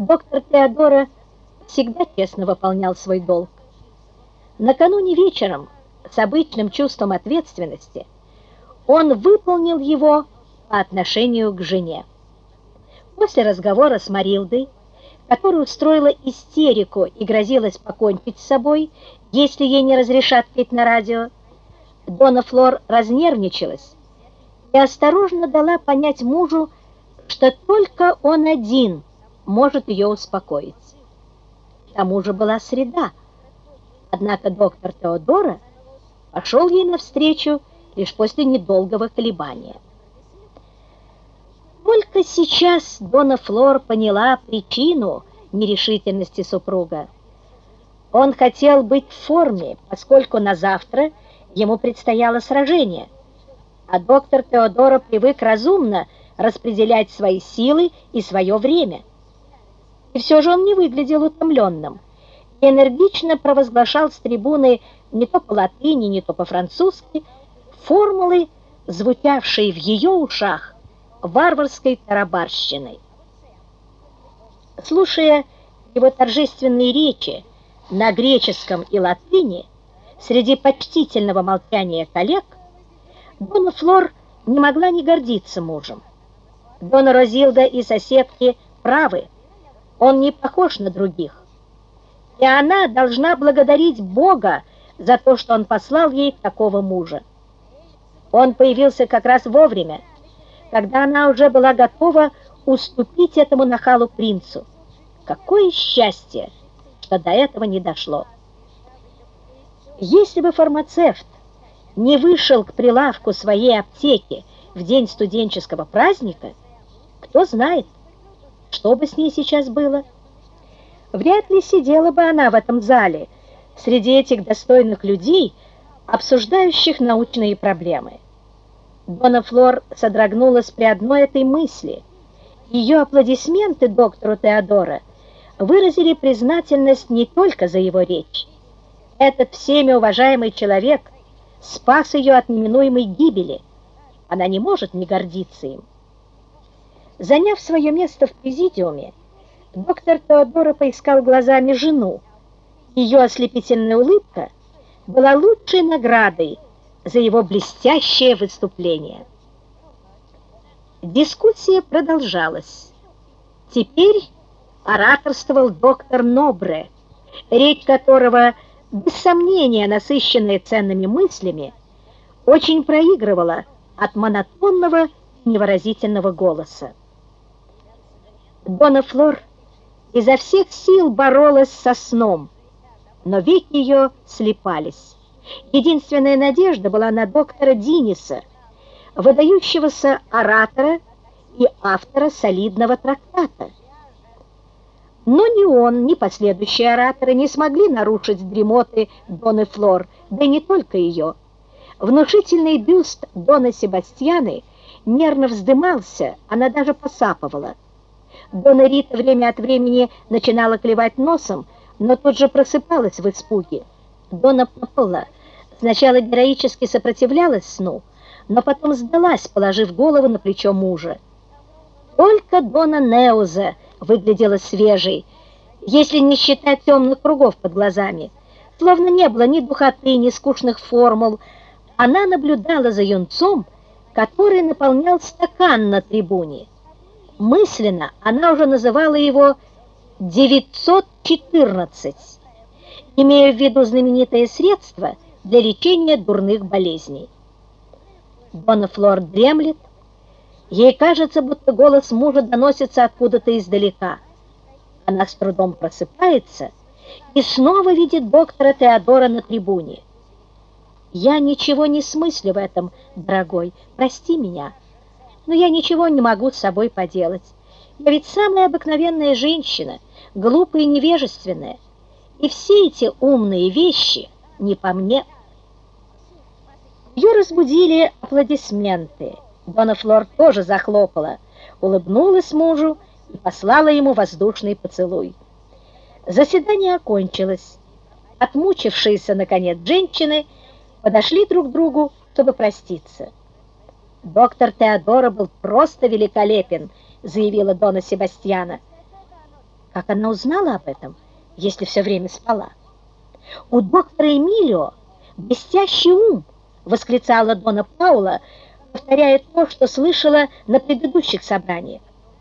Доктор Теодора всегда честно выполнял свой долг. Накануне вечером с обычным чувством ответственности он выполнил его по отношению к жене. После разговора с Марилдой, которая устроила истерику и грозилась покончить с собой, если ей не разрешат петь на радио, Дона Флор разнервничалась и осторожно дала понять мужу, что только он один может ее успокоить. К тому же была среда, однако доктор Теодора пошел ей навстречу лишь после недолгого колебания. Только сейчас Дона Флор поняла причину нерешительности супруга. Он хотел быть в форме, поскольку на завтра ему предстояло сражение, а доктор Теодора привык разумно распределять свои силы и свое время. И все же он не выглядел утомленным и энергично провозглашал с трибуны не то по латыни, не то по-французски формулы, звучавшие в ее ушах варварской тарабарщиной. Слушая его торжественные речи на греческом и латыни, среди почтительного молчания коллег, Дона Флор не могла не гордиться мужем. Дона Розилда и соседки правы, он не похож на других. И она должна благодарить Бога за то, что он послал ей такого мужа. Он появился как раз вовремя, когда она уже была готова уступить этому нахалу принцу. Какое счастье, что до этого не дошло. Если бы фармацевт не вышел к прилавку своей аптеки в день студенческого праздника, кто знает, что бы с ней сейчас было. Вряд ли сидела бы она в этом зале среди этих достойных людей, обсуждающих научные проблемы. Дона Флор содрогнулась при одной этой мысли. Ее аплодисменты доктору Теодора выразили признательность не только за его речь. Этот всеми уважаемый человек спас ее от неминуемой гибели. Она не может не гордиться им. Заняв свое место в президиуме, доктор Теодора поискал глазами жену. Ее ослепительная улыбка была лучшей наградой за его блестящее выступление. Дискуссия продолжалась. Теперь ораторствовал доктор Нобре, речь которого, без сомнения насыщенная ценными мыслями, очень проигрывала от монотонного невыразительного голоса. Дона Флор изо всех сил боролась со сном, но веки ее слепались. Единственная надежда была на доктора Диниса, выдающегося оратора и автора солидного трактата. Но ни он, ни последующие ораторы не смогли нарушить дремоты Доны Флор, да не только ее. Внушительный бюст Дона Себастьяны нервно вздымался, она даже посапывала. Дона Рита время от времени начинала клевать носом, но тут же просыпалась в испуге. Дона Папола сначала героически сопротивлялась сну, но потом сдалась, положив голову на плечо мужа. Только Дона Неуза выглядела свежей, если не считать темных кругов под глазами. Словно не было ни духоты, ни скучных формул. Она наблюдала за юнцом, который наполнял стакан на трибуне. Мысленно она уже называла его 914, имея в виду знаменитое средство для лечения дурных болезней. Дона дремлет, ей кажется, будто голос мужа доносится откуда-то издалека. Она с трудом просыпается и снова видит доктора Теодора на трибуне. «Я ничего не смыслю в этом, дорогой, прости меня, но я ничего не могу с собой поделать. Я ведь самая обыкновенная женщина, глупая и невежественная, и все эти умные вещи не по мне. Ее разбудили аплодисменты. Дона Флор тоже захлопала, улыбнулась мужу и послала ему воздушный поцелуй. Заседание окончилось. Отмучившиеся, наконец, женщины подошли друг к другу, чтобы проститься. Доктор Теодора был просто великолепен, заявила Дона Себастьяна. Как она узнала об этом, если все время спала? У доктора Эмилио блестящий ум, восклицала Дона Паула, повторяя то, что слышала на предыдущих собраниях.